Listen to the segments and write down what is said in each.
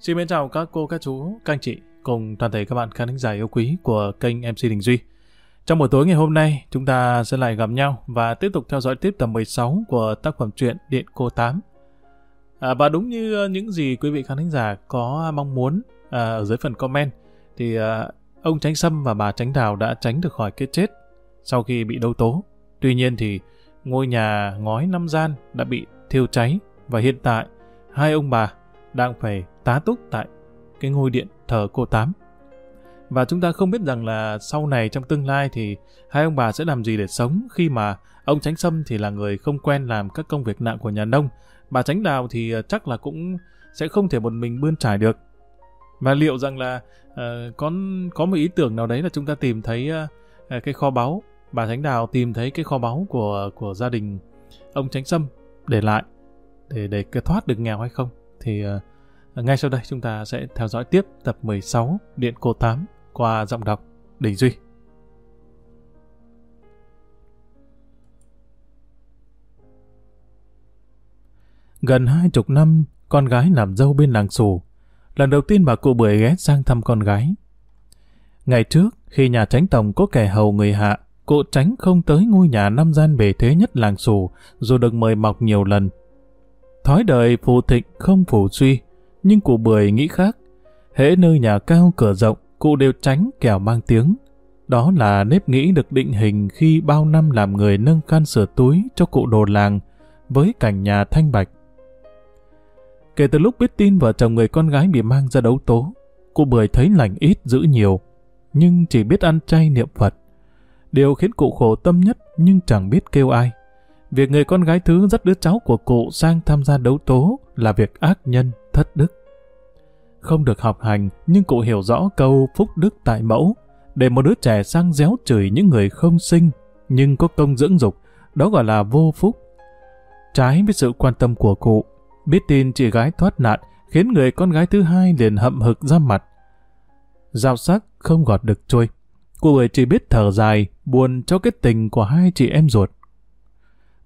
Xin mến chào các cô, các chú, các anh chị cùng toàn thể các bạn khán thính giả yêu quý của kênh MC Đình Duy. Trong buổi tối ngày hôm nay, chúng ta sẽ lại gặp nhau và tiếp tục theo dõi tiếp tập 16 của tác phẩm truyện Điện Cô Tám. À, và đúng như ờ, những gì quý vị khán thính giả có mong muốn à, ở dưới phần comment, thì à, ông Tránh Sâm và bà Tránh Đào đã tránh được khỏi cái chết sau khi bị đấu tố. Tuy nhiên thì ngôi nhà ngói năm gian đã bị thiêu cháy và hiện tại hai ông bà đang phải tá túc tại cái ngôi điện thờ cô Tám. Và chúng ta không biết rằng là sau này trong tương lai thì hai ông bà sẽ làm gì để sống khi mà ông Tránh Sâm thì là người không quen làm các công việc nặng của nhà nông. Bà Tránh Đào thì ờ, chắc là cũng sẽ không thể một mình bươn trải được. Và liệu rằng là ờ, uh, có có một ý tưởng nào đấy là chúng ta tìm thấy uh, cái kho báu, bà Tránh Đào tìm thấy cái kho báu của của gia đình ông Tránh Sâm để lại để để thoát được nghèo hay không? Thì uh, ngay sau đây chúng ta sẽ theo dõi tiếp tập 16 Điện Cô Tám qua giọng đọc Đình Duy. Gần hai chục năm, con gái làm dâu bên làng xù. Lần đầu tiên bà cụ bưởi ghé sang thăm con gái. Ngày trước, khi nhà tránh tổng có kẻ hầu người hạ, cụ tránh không tới ngôi nhà năm gian bề thế nhất làng xù, dù được mời mọc nhiều lần. Thói đời phù thịnh không phù suy, nhưng cụ bưởi nghĩ khác. Hễ nơi nhà cao cửa rộng, cụ đều tránh kẻo mang tiếng. Đó là nếp nghĩ được định hình khi bao năm làm người nâng can sửa túi cho cụ đồ làng với cảnh nhà thanh bạch. Kể từ lúc biết tin vợ chồng người con gái bị mang ra đấu tố, cụ bưởi thấy lành ít giữ nhiều, nhưng chỉ biết ăn chay niệm Phật. Điều khiến cụ khổ tâm nhất nhưng chẳng biết kêu ai. Việc người con gái thứ dắt đứa cháu của cụ sang tham gia đấu tố là việc ác nhân, thất đức. Không được học hành, nhưng cụ hiểu rõ câu phúc đức tại mẫu, để một đứa trẻ sang réo chửi những người không sinh, nhưng có công dưỡng dục, đó gọi là vô phúc. Trái với sự quan tâm của cụ, biết tin chị gái thoát nạn, khiến người con gái thứ hai liền hậm hực ra mặt. Giao sắc không gọt được trôi. Cụ ấy chỉ biết thở dài, buồn cho cái tình của hai chị em ruột.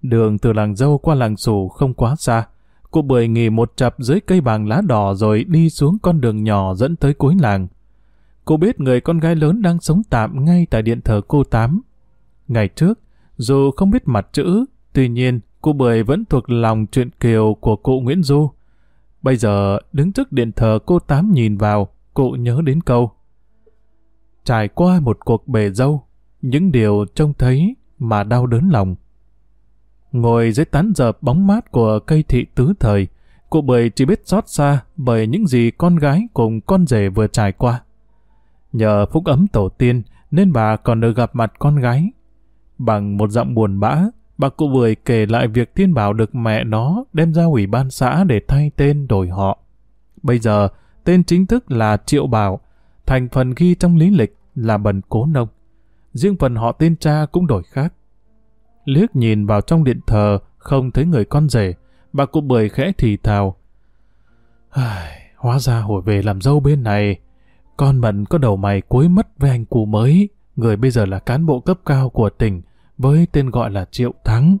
Đường từ làng dâu qua làng xù không quá xa. cô bưởi nghỉ một chập dưới cây bàng lá đỏ rồi đi xuống con đường nhỏ dẫn tới cuối làng. Cô biết người con gái lớn đang sống tạm ngay tại điện thờ cô Tám. Ngày trước, dù không biết mặt chữ, tuy nhiên cô bưởi vẫn thuộc lòng chuyện kiều của cụ Nguyễn Du. Bây giờ, đứng trước điện thờ cô Tám nhìn vào, cụ nhớ đến câu. Trải qua một cuộc bề dâu, những điều trông thấy mà đau đớn lòng. Ngồi dưới tán dợp bóng mát của cây thị tứ thời, cụ bưởi chỉ biết xót xa bởi những gì con gái cùng con rể vừa trải qua. Nhờ phúc ấm tổ tiên nên bà còn được gặp mặt con gái. Bằng một giọng buồn bã, bà cụ bưởi kể lại việc thiên bảo được mẹ nó đem ra ủy ban xã để thay tên đổi họ. Bây giờ, tên chính thức là Triệu Bảo, thành phần ghi trong lý lịch là Bần Cố Nông. Riêng phần họ tên cha cũng đổi khác liếc nhìn vào trong điện thờ, không thấy người con rể, bà cụ bưởi khẽ thì thào. Hóa ra hồi về làm dâu bên này, con mận có đầu mày cuối mất với anh cụ mới, người bây giờ là cán bộ cấp cao của tỉnh, với tên gọi là Triệu Thắng.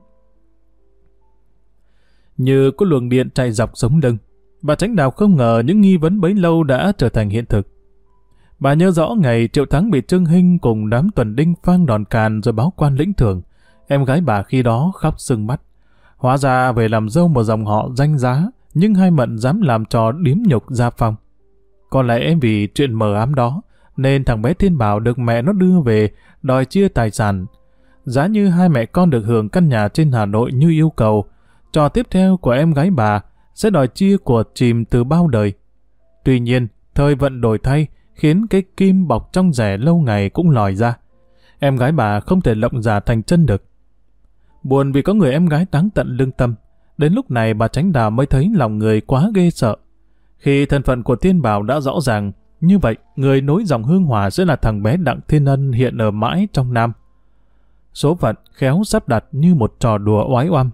Như có luồng điện chạy dọc sống lưng, bà tránh đào không ngờ những nghi vấn bấy lâu đã trở thành hiện thực. Bà nhớ rõ ngày Triệu Thắng bị Trương Hinh cùng đám tuần đinh phang đòn càn rồi báo quan lĩnh thưởng, Em gái bà khi đó khóc sưng mắt. Hóa ra về làm dâu một dòng họ danh giá, nhưng hai mận dám làm trò điếm nhục gia phong. Có lẽ vì chuyện mờ ám đó, nên thằng bé Thiên Bảo được mẹ nó đưa về đòi chia tài sản. Giá như hai mẹ con được hưởng căn nhà trên Hà Nội như yêu cầu, trò tiếp theo của em gái bà sẽ đòi chia của chìm từ bao đời. Tuy nhiên, thời vận đổi thay khiến cái kim bọc trong rẻ lâu ngày cũng lòi ra. Em gái bà không thể lộng giả thành chân được. Buồn vì có người em gái táng tận lương tâm. Đến lúc này bà Tránh Đào mới thấy lòng người quá ghê sợ. Khi thân phận của tiên Bảo đã rõ ràng, như vậy người nối dòng hương hòa sẽ là thằng bé Đặng Thiên Ân hiện ở mãi trong Nam. Số phận khéo sắp đặt như một trò đùa oái oăm.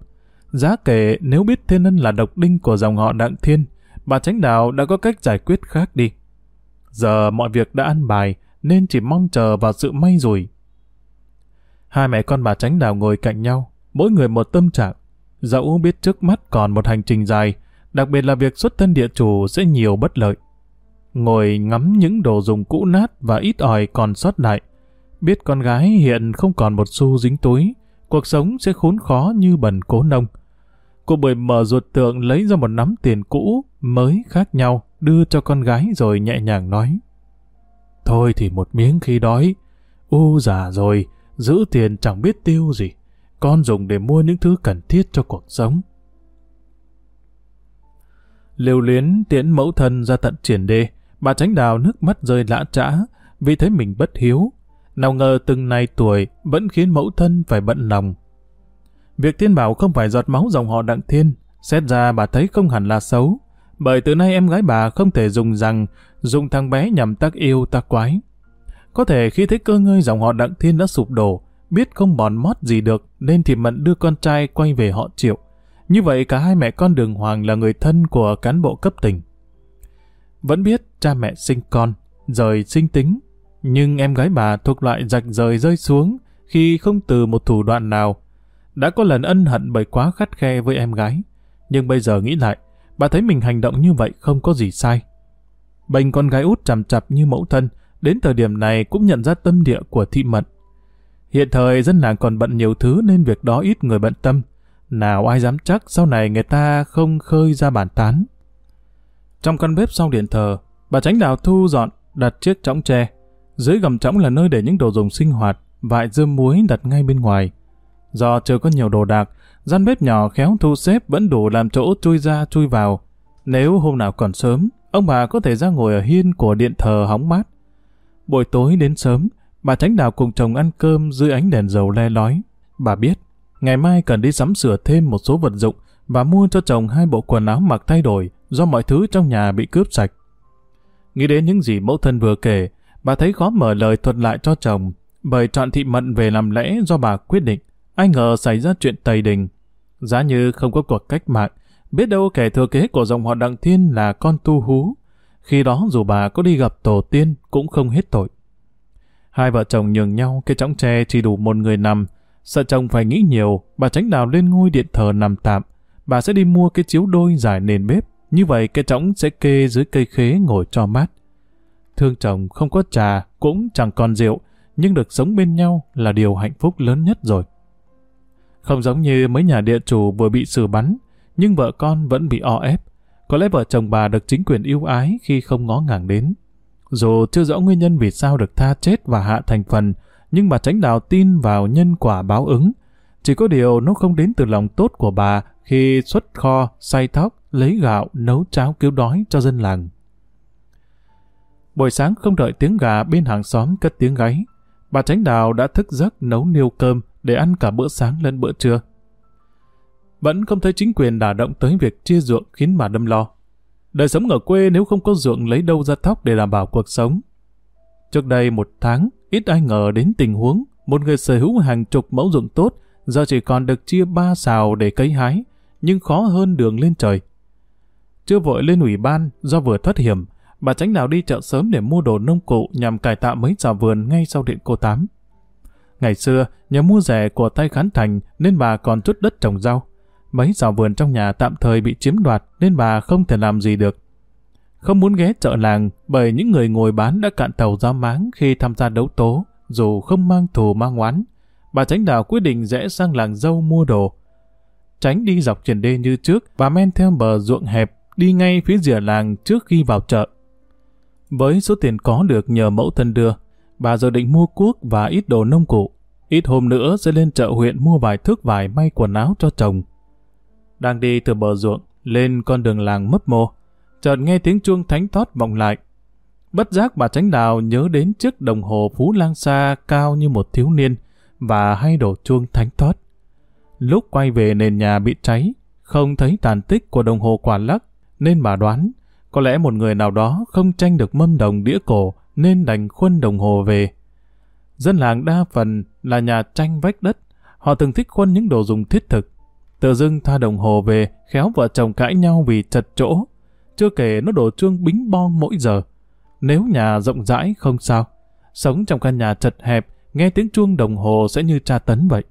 Giá kể nếu biết Thiên Ân là độc đinh của dòng họ Đặng Thiên, bà Tránh Đào đã có cách giải quyết khác đi. Giờ mọi việc đã ăn bài, nên chỉ mong chờ vào sự may rủi. Hai mẹ con bà Tránh Đào ngồi cạnh nhau, mỗi người một tâm trạng. Dẫu biết trước mắt còn một hành trình dài, đặc biệt là việc xuất thân địa chủ sẽ nhiều bất lợi, ngồi ngắm những đồ dùng cũ nát và ít ỏi còn sót lại. Biết con gái hiện không còn một xu dính túi, cuộc sống sẽ khốn khó như bần cố nông. Cô bưởi mở ruột tượng lấy ra một nắm tiền cũ, mới khác nhau, đưa cho con gái rồi nhẹ nhàng nói. Thôi thì một miếng khi đói. U già rồi, giữ tiền chẳng biết tiêu gì. Con dùng để mua những thứ cần thiết cho cuộc sống. Liều luyến tiễn mẫu thân ra tận triển đê, bà tránh đào nước mắt rơi lã trã, vì thấy mình bất hiếu. Nào ngờ từng này tuổi vẫn khiến mẫu thân phải bận lòng. Việc thiên bảo không phải giọt máu dòng họ đặng thiên, xét ra bà thấy không hẳn là xấu, bởi từ nay em gái bà không thể dùng rằng dùng thằng bé nhằm tác yêu tác quái. Có thể khi thấy cơ ngơi dòng họ đặng thiên đã sụp đổ, biết không bòn mót gì được nên thì mận đưa con trai quay về họ triệu. Như vậy cả hai mẹ con đường hoàng là người thân của cán bộ cấp tỉnh. Vẫn biết cha mẹ sinh con, rời sinh tính, nhưng em gái bà thuộc loại rạch rời rơi xuống khi không từ một thủ đoạn nào. Đã có lần ân hận bởi quá khắt khe với em gái, nhưng bây giờ nghĩ lại, bà thấy mình hành động như vậy không có gì sai. Bệnh con gái út chằm chặp như mẫu thân, đến thời điểm này cũng nhận ra tâm địa của thị mận. Hiện thời dân làng còn bận nhiều thứ nên việc đó ít người bận tâm. Nào ai dám chắc sau này người ta không khơi ra bàn tán. Trong căn bếp sau điện thờ, bà tránh đào thu dọn, đặt chiếc chõng tre. Dưới gầm chõng là nơi để những đồ dùng sinh hoạt, vại dưa muối đặt ngay bên ngoài. Do chưa có nhiều đồ đạc, gian bếp nhỏ khéo thu xếp vẫn đủ làm chỗ chui ra chui vào. Nếu hôm nào còn sớm, ông bà có thể ra ngồi ở hiên của điện thờ hóng mát. Buổi tối đến sớm, bà Tránh Đào cùng chồng ăn cơm dưới ánh đèn dầu le lói. Bà biết, ngày mai cần đi sắm sửa thêm một số vật dụng và mua cho chồng hai bộ quần áo mặc thay đổi do mọi thứ trong nhà bị cướp sạch. Nghĩ đến những gì mẫu thân vừa kể, bà thấy khó mở lời thuật lại cho chồng, bởi chọn thị mận về làm lẽ do bà quyết định. Ai ngờ xảy ra chuyện tày đình. Giá như không có cuộc cách mạng, biết đâu kẻ thừa kế của dòng họ Đặng Thiên là con tu hú. Khi đó dù bà có đi gặp tổ tiên cũng không hết tội. Hai vợ chồng nhường nhau cái chõng tre chỉ đủ một người nằm. Sợ chồng phải nghĩ nhiều, bà tránh đào lên ngôi điện thờ nằm tạm. Bà sẽ đi mua cái chiếu đôi dài nền bếp. Như vậy cái chõng sẽ kê dưới cây khế ngồi cho mát. Thương chồng không có trà, cũng chẳng còn rượu, nhưng được sống bên nhau là điều hạnh phúc lớn nhất rồi. Không giống như mấy nhà địa chủ vừa bị xử bắn, nhưng vợ con vẫn bị o ép. Có lẽ vợ chồng bà được chính quyền yêu ái khi không ngó ngàng đến. Dù chưa rõ nguyên nhân vì sao được tha chết và hạ thành phần, nhưng bà tránh đào tin vào nhân quả báo ứng. Chỉ có điều nó không đến từ lòng tốt của bà khi xuất kho, xay thóc, lấy gạo, nấu cháo cứu đói cho dân làng. Buổi sáng không đợi tiếng gà bên hàng xóm cất tiếng gáy, bà tránh đào đã thức giấc nấu niêu cơm để ăn cả bữa sáng lẫn bữa trưa. Vẫn không thấy chính quyền đả động tới việc chia ruộng khiến bà đâm lo. Đời sống ở quê nếu không có ruộng lấy đâu ra thóc để đảm bảo cuộc sống. Trước đây một tháng, ít ai ngờ đến tình huống một người sở hữu hàng chục mẫu ruộng tốt giờ chỉ còn được chia ba xào để cấy hái, nhưng khó hơn đường lên trời. Chưa vội lên ủy ban do vừa thoát hiểm, bà tránh nào đi chợ sớm để mua đồ nông cụ nhằm cải tạo mấy xào vườn ngay sau điện cô Tám. Ngày xưa, nhờ mua rẻ của tay khán thành nên bà còn chút đất trồng rau. Mấy rào vườn trong nhà tạm thời bị chiếm đoạt nên bà không thể làm gì được. Không muốn ghé chợ làng bởi những người ngồi bán đã cạn tàu ra máng khi tham gia đấu tố, dù không mang thù mang oán. Bà tránh đào quyết định rẽ sang làng dâu mua đồ. Tránh đi dọc triển đê như trước và men theo bờ ruộng hẹp, đi ngay phía rìa làng trước khi vào chợ. Với số tiền có được nhờ mẫu thân đưa, bà dự định mua cuốc và ít đồ nông cụ. Ít hôm nữa sẽ lên chợ huyện mua vài thước vải may quần áo cho chồng. Đang đi từ bờ ruộng lên con đường làng mấp mô, chợt nghe tiếng chuông thánh thót vọng lại. Bất giác bà tránh đào nhớ đến chiếc đồng hồ phú lang xa cao như một thiếu niên và hay đổ chuông thánh thót. Lúc quay về nền nhà bị cháy, không thấy tàn tích của đồng hồ quả lắc, nên bà đoán có lẽ một người nào đó không tranh được mâm đồng đĩa cổ nên đành khuân đồng hồ về. Dân làng đa phần là nhà tranh vách đất, họ thường thích khuân những đồ dùng thiết thực. Tự dưng tha đồng hồ về, khéo vợ chồng cãi nhau vì chật chỗ. Chưa kể nó đổ chuông bính bon mỗi giờ. Nếu nhà rộng rãi không sao. Sống trong căn nhà chật hẹp, nghe tiếng chuông đồng hồ sẽ như tra tấn vậy.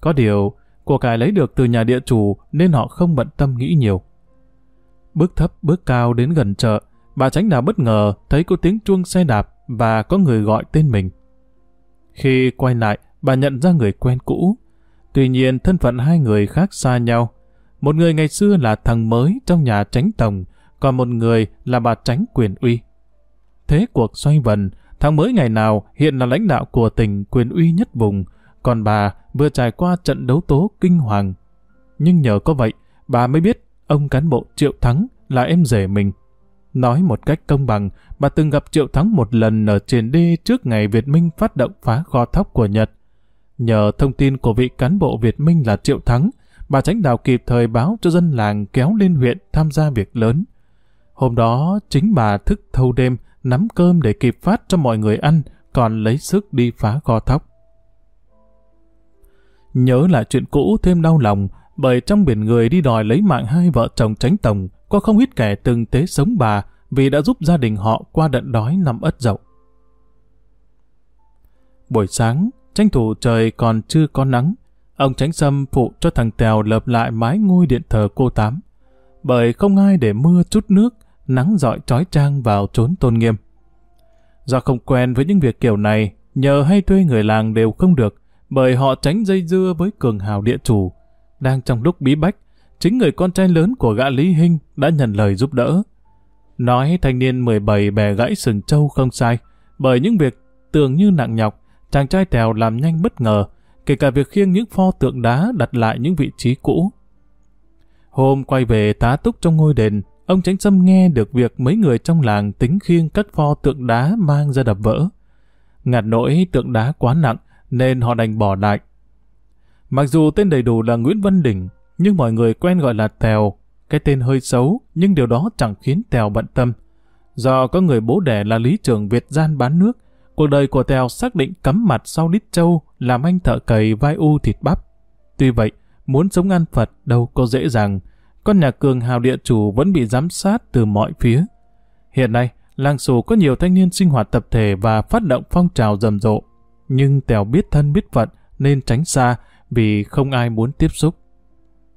Có điều, của cải lấy được từ nhà địa chủ nên họ không bận tâm nghĩ nhiều. Bước thấp bước cao đến gần chợ, bà tránh đã bất ngờ thấy có tiếng chuông xe đạp và có người gọi tên mình. Khi quay lại, bà nhận ra người quen cũ. Tuy nhiên thân phận hai người khác xa nhau. Một người ngày xưa là thằng mới trong nhà tránh tổng, còn một người là bà tránh quyền uy. Thế cuộc xoay vần, thằng mới ngày nào hiện là lãnh đạo của tỉnh quyền uy nhất vùng, còn bà vừa trải qua trận đấu tố kinh hoàng. Nhưng nhờ có vậy, bà mới biết ông cán bộ Triệu Thắng là em rể mình. Nói một cách công bằng, bà từng gặp Triệu Thắng một lần ở trên đê trước ngày Việt Minh phát động phá kho thóc của Nhật. Nhờ thông tin của vị cán bộ Việt Minh là Triệu Thắng, bà Tránh Đào kịp thời báo cho dân làng kéo lên huyện tham gia việc lớn. Hôm đó, chính bà thức thâu đêm, nắm cơm để kịp phát cho mọi người ăn, còn lấy sức đi phá kho thóc. Nhớ lại chuyện cũ thêm đau lòng, bởi trong biển người đi đòi lấy mạng hai vợ chồng tránh tổng, có không ít kẻ từng tế sống bà vì đã giúp gia đình họ qua đận đói năm ất dậu. Buổi sáng, tranh thủ trời còn chưa có nắng, ông Tránh Sâm phụ cho thằng Tèo lợp lại mái ngôi điện thờ cô Tám. Bởi không ai để mưa chút nước, nắng dọi trói trang vào trốn tôn nghiêm. Do không quen với những việc kiểu này, nhờ hay thuê người làng đều không được, bởi họ tránh dây dưa với cường hào địa chủ. Đang trong lúc bí bách, chính người con trai lớn của gã Lý Hinh đã nhận lời giúp đỡ. Nói thanh niên 17 bè gãy sừng trâu không sai, bởi những việc tưởng như nặng nhọc, chàng trai tèo làm nhanh bất ngờ, kể cả việc khiêng những pho tượng đá đặt lại những vị trí cũ. Hôm quay về tá túc trong ngôi đền, ông Tránh Sâm nghe được việc mấy người trong làng tính khiêng các pho tượng đá mang ra đập vỡ. Ngạt nỗi tượng đá quá nặng, nên họ đành bỏ lại. Mặc dù tên đầy đủ là Nguyễn Văn Đỉnh, nhưng mọi người quen gọi là Tèo. Cái tên hơi xấu, nhưng điều đó chẳng khiến Tèo bận tâm. Do có người bố đẻ là lý trưởng Việt gian bán nước, cuộc đời của Tèo xác định cắm mặt sau nít châu làm anh thợ cầy vai u thịt bắp. Tuy vậy, muốn sống ăn Phật đâu có dễ dàng. Con nhà cường hào địa chủ vẫn bị giám sát từ mọi phía. Hiện nay, làng xù có nhiều thanh niên sinh hoạt tập thể và phát động phong trào rầm rộ. Nhưng Tèo biết thân biết phận nên tránh xa vì không ai muốn tiếp xúc.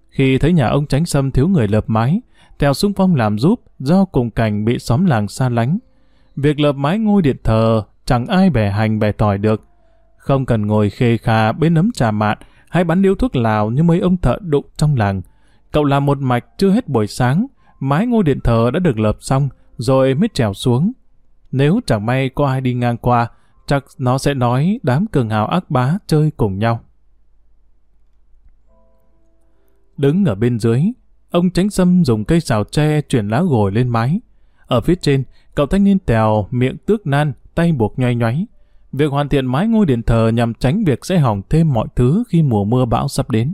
Khi thấy nhà ông tránh xâm thiếu người lợp mái, Tèo xung phong làm giúp do cùng cảnh bị xóm làng xa lánh. Việc lợp mái ngôi điện thờ chẳng ai bẻ hành bẻ tỏi được. Không cần ngồi khê khà bên nấm trà mạn hay bắn điếu thuốc lào như mấy ông thợ đụng trong làng. Cậu làm một mạch chưa hết buổi sáng, mái ngôi điện thờ đã được lợp xong, rồi mới trèo xuống. Nếu chẳng may có ai đi ngang qua, chắc nó sẽ nói đám cường hào ác bá chơi cùng nhau. Đứng ở bên dưới, ông tránh sâm dùng cây xào tre chuyển lá gồi lên mái. Ở phía trên, cậu thanh niên tèo miệng tước nan, tay buộc nhoay nhoáy. Việc hoàn thiện mái ngôi điện thờ nhằm tránh việc sẽ hỏng thêm mọi thứ khi mùa mưa bão sắp đến.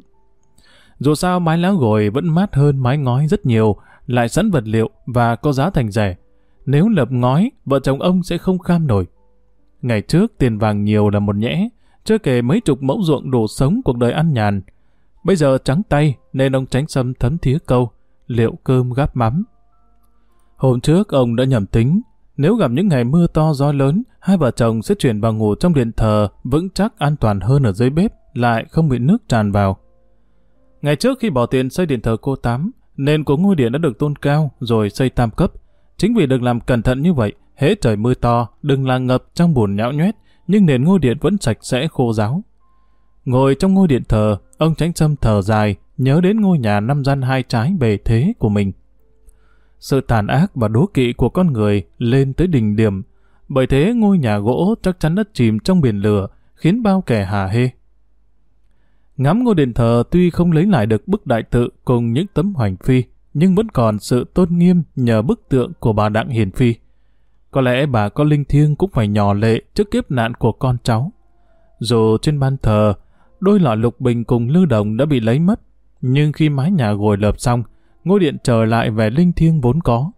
Dù sao mái lá gồi vẫn mát hơn mái ngói rất nhiều, lại sẵn vật liệu và có giá thành rẻ. Nếu lập ngói, vợ chồng ông sẽ không kham nổi. Ngày trước tiền vàng nhiều là một nhẽ, chưa kể mấy chục mẫu ruộng đủ sống cuộc đời ăn nhàn. Bây giờ trắng tay nên ông tránh sâm thấm thía câu, liệu cơm gắp mắm. Hôm trước ông đã nhầm tính, nếu gặp những ngày mưa to gió lớn, hai vợ chồng sẽ chuyển vào ngủ trong điện thờ vững chắc an toàn hơn ở dưới bếp, lại không bị nước tràn vào. Ngày trước khi bỏ tiền xây điện thờ cô Tám, nền của ngôi điện đã được tôn cao rồi xây tam cấp. Chính vì được làm cẩn thận như vậy, hễ trời mưa to, đừng là ngập trong bùn nhão nhoét, nhưng nền ngôi điện vẫn sạch sẽ khô ráo. Ngồi trong ngôi điện thờ, ông Tránh Sâm thở dài, nhớ đến ngôi nhà năm gian hai trái bề thế của mình. Sự tàn ác và đố kỵ của con người lên tới đỉnh điểm, bởi thế ngôi nhà gỗ chắc chắn đã chìm trong biển lửa, khiến bao kẻ hà hê. Ngắm ngôi đền thờ tuy không lấy lại được bức đại tự cùng những tấm hoành phi, nhưng vẫn còn sự tôn nghiêm nhờ bức tượng của bà Đặng Hiền Phi. Có lẽ bà có linh thiêng cũng phải nhỏ lệ trước kiếp nạn của con cháu. Dù trên ban thờ, đôi lọ lục bình cùng lưu đồng đã bị lấy mất, nhưng khi mái nhà gồi lợp xong, ngôi điện trở lại vẻ linh thiêng vốn có.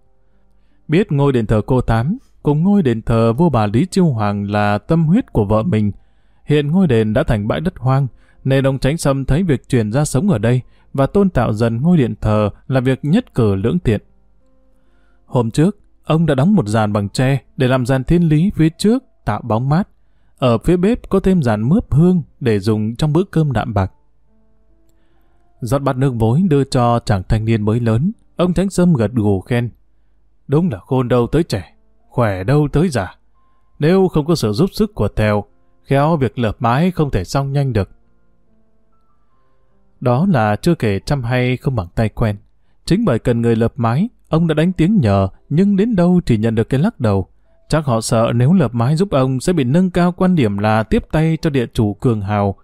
Biết ngôi điện thờ cô Tám cùng ngôi đền thờ vua bà Lý Chiêu Hoàng là tâm huyết của vợ mình. Hiện ngôi đền đã thành bãi đất hoang, nên ông Tránh Sâm thấy việc chuyển ra sống ở đây và tôn tạo dần ngôi điện thờ là việc nhất cử lưỡng tiện. Hôm trước, ông đã đóng một dàn bằng tre để làm dàn thiên lý phía trước tạo bóng mát. Ở phía bếp có thêm dàn mướp hương để dùng trong bữa cơm đạm bạc rót bát nước vối đưa cho chàng thanh niên mới lớn, ông thánh Sâm gật gù khen. Đúng là khôn đâu tới trẻ, khỏe đâu tới già. Nếu không có sự giúp sức của Tèo, khéo việc lợp mái không thể xong nhanh được. Đó là chưa kể chăm hay không bằng tay quen. Chính bởi cần người lợp mái, ông đã đánh tiếng nhờ, nhưng đến đâu chỉ nhận được cái lắc đầu. Chắc họ sợ nếu lợp mái giúp ông sẽ bị nâng cao quan điểm là tiếp tay cho địa chủ cường hào.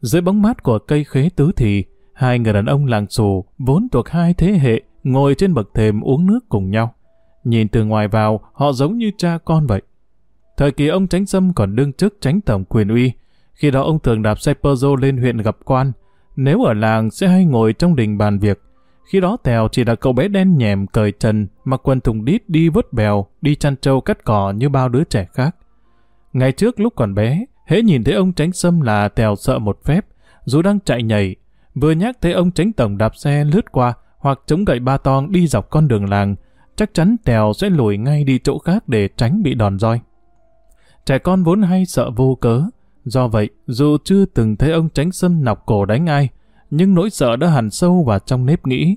Dưới bóng mát của cây khế tứ thì, hai người đàn ông làng xù, vốn thuộc hai thế hệ, ngồi trên bậc thềm uống nước cùng nhau. Nhìn từ ngoài vào, họ giống như cha con vậy. Thời kỳ ông Tránh Sâm còn đương chức tránh tổng quyền uy, khi đó ông thường đạp xe Peugeot lên huyện gặp quan, nếu ở làng sẽ hay ngồi trong đình bàn việc. Khi đó Tèo chỉ là cậu bé đen nhèm cởi trần, mặc quần thùng đít đi vớt bèo, đi chăn trâu cắt cỏ như bao đứa trẻ khác. Ngày trước lúc còn bé, hễ nhìn thấy ông tránh sâm là Tèo sợ một phép, dù đang chạy nhảy. Vừa nhắc thấy ông tránh tổng đạp xe lướt qua hoặc chống gậy ba tong đi dọc con đường làng, chắc chắn Tèo sẽ lùi ngay đi chỗ khác để tránh bị đòn roi. Trẻ con vốn hay sợ vô cớ, Do vậy, dù chưa từng thấy ông tránh sâm nọc cổ đánh ai, nhưng nỗi sợ đã hằn sâu vào trong nếp nghĩ.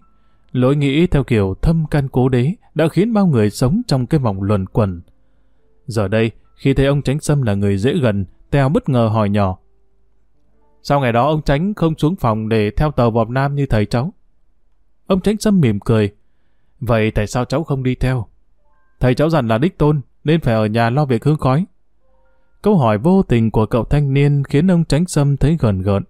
Lối nghĩ theo kiểu thâm căn cố đế đã khiến bao người sống trong cái vòng luẩn quẩn. Giờ đây, khi thấy ông tránh sâm là người dễ gần, Tèo bất ngờ hỏi nhỏ. Sau ngày đó ông tránh không xuống phòng để theo tàu vọt Nam như thầy cháu? Ông tránh sâm mỉm cười. Vậy tại sao cháu không đi theo? Thầy cháu dặn là đích tôn, nên phải ở nhà lo việc hương khói. Câu hỏi vô tình của cậu thanh niên khiến ông tránh sâm thấy gần gợn.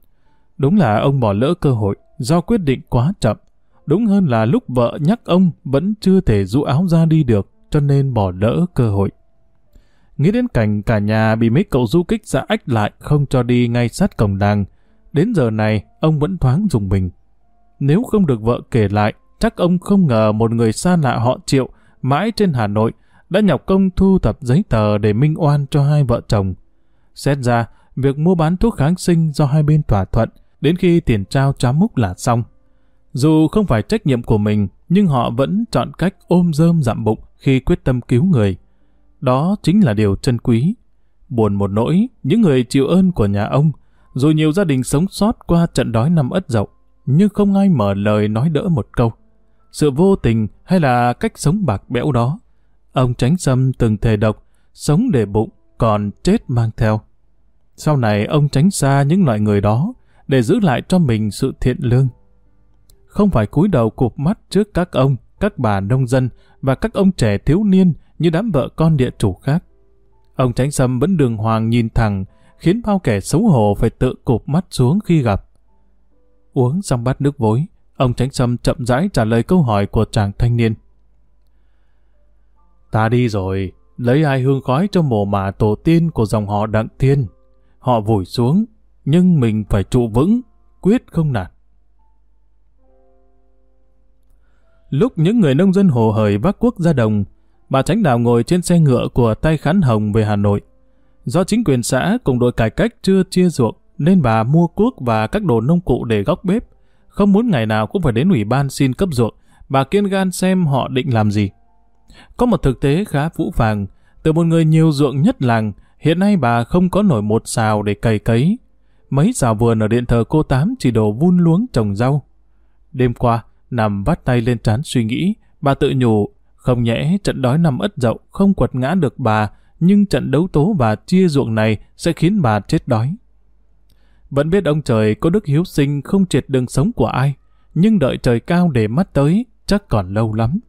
Đúng là ông bỏ lỡ cơ hội do quyết định quá chậm. Đúng hơn là lúc vợ nhắc ông vẫn chưa thể rũ áo ra đi được cho nên bỏ lỡ cơ hội. Nghĩ đến cảnh cả nhà bị mấy cậu du kích giã ách lại không cho đi ngay sát cổng đàng. Đến giờ này, ông vẫn thoáng dùng mình. Nếu không được vợ kể lại, chắc ông không ngờ một người xa lạ họ triệu mãi trên Hà Nội đã nhọc công thu thập giấy tờ để minh oan cho hai vợ chồng. Xét ra, việc mua bán thuốc kháng sinh do hai bên thỏa thuận đến khi tiền trao chám múc là xong. Dù không phải trách nhiệm của mình, nhưng họ vẫn chọn cách ôm rơm dặm bụng khi quyết tâm cứu người. Đó chính là điều chân quý. Buồn một nỗi, những người chịu ơn của nhà ông, dù nhiều gia đình sống sót qua trận đói năm ất dậu, nhưng không ai mở lời nói đỡ một câu. Sự vô tình hay là cách sống bạc bẽo đó Ông tránh xâm từng thề độc, sống để bụng, còn chết mang theo. Sau này ông tránh xa những loại người đó, để giữ lại cho mình sự thiện lương. Không phải cúi đầu cụp mắt trước các ông, các bà nông dân và các ông trẻ thiếu niên như đám vợ con địa chủ khác. Ông tránh sâm vẫn đường hoàng nhìn thẳng, khiến bao kẻ xấu hổ phải tự cụp mắt xuống khi gặp. Uống xong bát nước vối, ông tránh sâm chậm rãi trả lời câu hỏi của chàng thanh niên. Ta đi rồi, lấy ai hương khói cho mồ mả tổ tiên của dòng họ Đặng Thiên. Họ vùi xuống, nhưng mình phải trụ vững, quyết không nản. Lúc những người nông dân hồ hởi vác quốc ra đồng, bà Tránh Đào ngồi trên xe ngựa của tay khán hồng về Hà Nội. Do chính quyền xã cùng đội cải cách chưa chia ruộng, nên bà mua cuốc và các đồ nông cụ để góc bếp. Không muốn ngày nào cũng phải đến ủy ban xin cấp ruộng, bà kiên gan xem họ định làm gì. Có một thực tế khá vũ phàng, từ một người nhiều ruộng nhất làng, hiện nay bà không có nổi một xào để cày cấy. Mấy xào vườn ở điện thờ cô Tám chỉ đổ vun luống trồng rau. Đêm qua, nằm vắt tay lên trán suy nghĩ, bà tự nhủ, không nhẽ trận đói năm ất dậu không quật ngã được bà, nhưng trận đấu tố bà chia ruộng này sẽ khiến bà chết đói. Vẫn biết ông trời có đức hiếu sinh không triệt đường sống của ai, nhưng đợi trời cao để mắt tới chắc còn lâu lắm.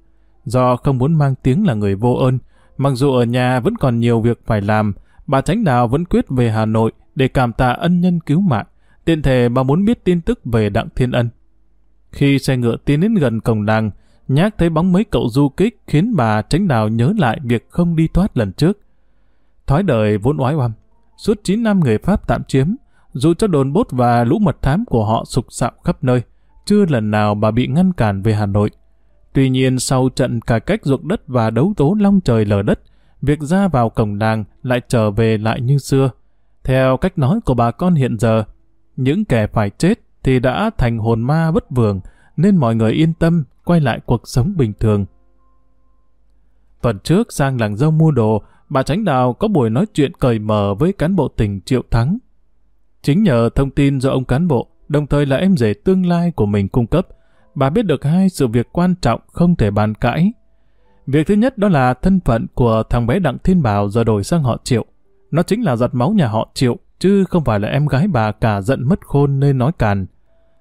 Do không muốn mang tiếng là người vô ơn, mặc dù ở nhà vẫn còn nhiều việc phải làm, bà Tránh Đào vẫn quyết về Hà Nội để cảm tạ ân nhân cứu mạng, tiện thể bà muốn biết tin tức về Đặng Thiên Ân. Khi xe ngựa tiến đến gần cổng làng, nhác thấy bóng mấy cậu du kích khiến bà Tránh Đào nhớ lại việc không đi thoát lần trước. Thói đời vốn oái oăm, suốt 9 năm người Pháp tạm chiếm, dù cho đồn bốt và lũ mật thám của họ sục sạo khắp nơi, chưa lần nào bà bị ngăn cản về Hà Nội. Tuy nhiên sau trận cải cách ruộng đất và đấu tố long trời lở đất, việc ra vào cổng làng lại trở về lại như xưa. Theo cách nói của bà con hiện giờ, những kẻ phải chết thì đã thành hồn ma bất vường, nên mọi người yên tâm quay lại cuộc sống bình thường. Tuần trước sang làng dâu mua đồ, bà Tránh Đào có buổi nói chuyện cởi mở với cán bộ tỉnh Triệu Thắng. Chính nhờ thông tin do ông cán bộ, đồng thời là em rể tương lai của mình cung cấp, bà biết được hai sự việc quan trọng không thể bàn cãi. Việc thứ nhất đó là thân phận của thằng bé Đặng Thiên Bảo giờ đổi sang họ Triệu. Nó chính là giọt máu nhà họ Triệu, chứ không phải là em gái bà cả giận mất khôn nên nói càn.